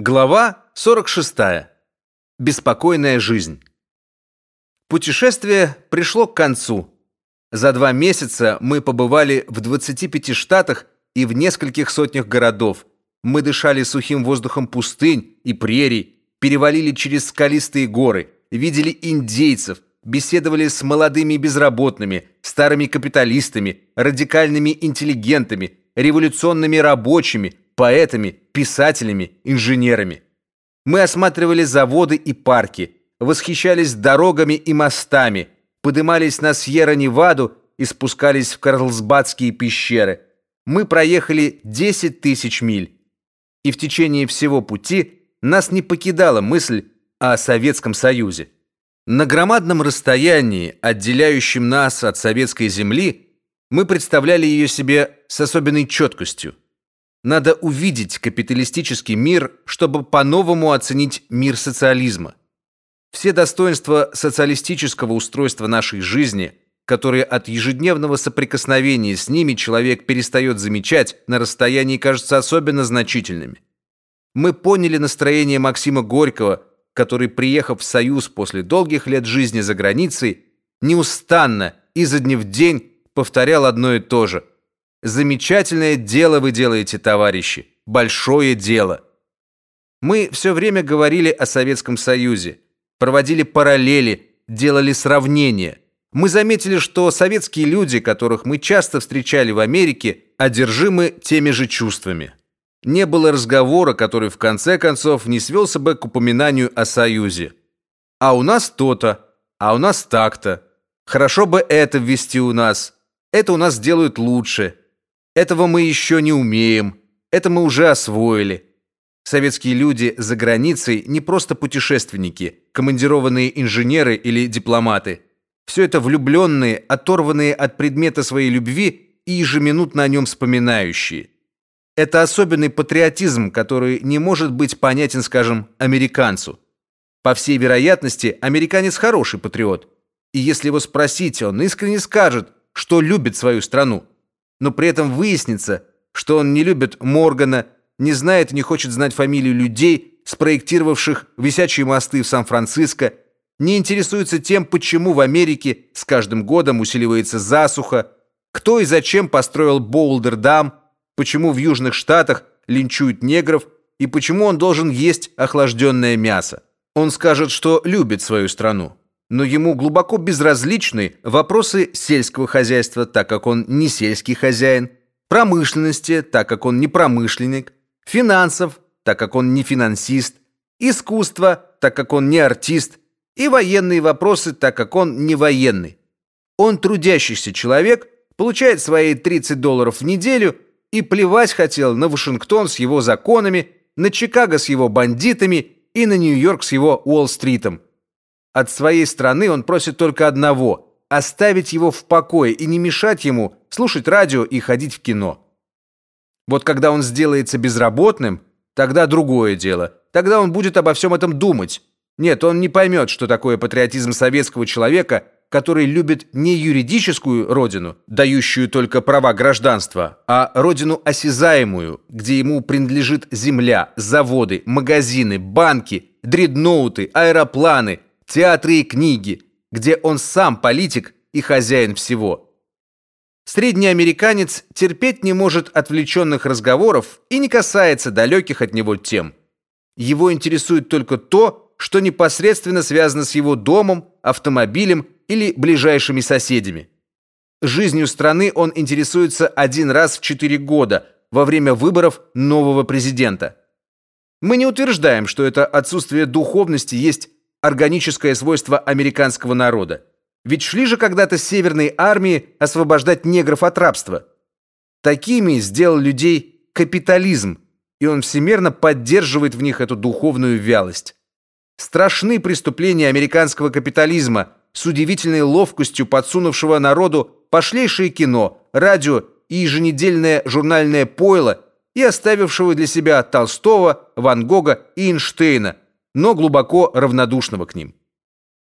Глава 46. Беспокойная жизнь. Путешествие пришло к концу. За два месяца мы побывали в 25 штатах и в нескольких сотнях городов. Мы дышали сухим воздухом пустынь и прерий, перевалили через скалистые горы, видели индейцев, беседовали с молодыми безработными, старыми капиталистами, радикальными интеллигентами, революционными рабочими, поэтами, писателями, инженерами. Мы осматривали заводы и парки, восхищались дорогами и мостами, подымались на Сьерра-Неваду и спускались в Карлсбадские пещеры. Мы проехали 10 тысяч миль. И в течение всего пути нас не покидала мысль о Советском Союзе. На громадном расстоянии, отделяющем нас от советской земли, мы представляли ее себе с особенной четкостью. Надо увидеть капиталистический мир, чтобы по-новому оценить мир социализма. Все достоинства социалистического устройства нашей жизни, которые от ежедневного соприкосновения с ними человек перестает замечать, на расстоянии кажутся особенно значительными. Мы поняли настроение Максима Горького, который, приехав в Союз после долгих лет жизни за границей, неустанно изо дня в день повторял одно и то же – Замечательное дело вы делаете, товарищи, большое дело. Мы все время говорили о Советском Союзе, проводили параллели, делали сравнения. Мы заметили, что советские люди, которых мы часто встречали в Америке, одержимы теми же чувствами. Не было разговора, который в конце концов не свелся бы к упоминанию о Союзе. А у нас то-то, а у нас так-то. Хорошо бы это ввести у нас. Это у нас делают лучше. Этого мы еще не умеем, это мы уже освоили. Советские люди за границей не просто путешественники, командированные инженеры или дипломаты. Все это влюбленные, оторванные от предмета своей любви и ежеминутно о нем вспоминающие. Это особенный патриотизм, который не может быть понятен, скажем, американцу. По всей вероятности, американец хороший патриот. И если его спросить, он искренне скажет, что любит свою страну но при этом выяснится, что он не любит Моргана, не знает и не хочет знать фамилию людей, спроектировавших висячие мосты в Сан-Франциско, не интересуется тем, почему в Америке с каждым годом усиливается засуха, кто и зачем построил Боулдер-дам, почему в Южных Штатах линчуют негров и почему он должен есть охлажденное мясо. Он скажет, что любит свою страну но ему глубоко безразличны вопросы сельского хозяйства, так как он не сельский хозяин, промышленности, так как он не промышленник, финансов, так как он не финансист, искусства, так как он не артист, и военные вопросы, так как он не военный. Он трудящийся человек, получает свои 30 долларов в неделю и плевать хотел на Вашингтон с его законами, на Чикаго с его бандитами и на Нью-Йорк с его Уолл-стритом. От своей страны он просит только одного оставить его в покое и не мешать ему слушать радио и ходить в кино. Вот когда он сделается безработным, тогда другое дело. Тогда он будет обо всем этом думать. Нет, он не поймет, что такое патриотизм советского человека, который любит не юридическую родину, дающую только права гражданства, а родину осязаемую, где ему принадлежит земля, заводы, магазины, банки, дредноуты, аэропланы, театры и книги, где он сам политик и хозяин всего. Средний американец терпеть не может отвлеченных разговоров и не касается далеких от него тем. Его интересует только то, что непосредственно связано с его домом, автомобилем или ближайшими соседями. Жизнью страны он интересуется один раз в четыре года во время выборов нового президента. Мы не утверждаем, что это отсутствие духовности есть органическое свойство американского народа. Ведь шли же когда-то северные армии освобождать негров от рабства. Такими сделал людей капитализм, и он всемерно поддерживает в них эту духовную вялость. Страшны преступления американского капитализма, с удивительной ловкостью подсунувшего народу пошлейшее кино, радио и еженедельное журнальное пойло и оставившего для себя Толстого, Ван Гога и Эйнштейна – но глубоко равнодушного к ним.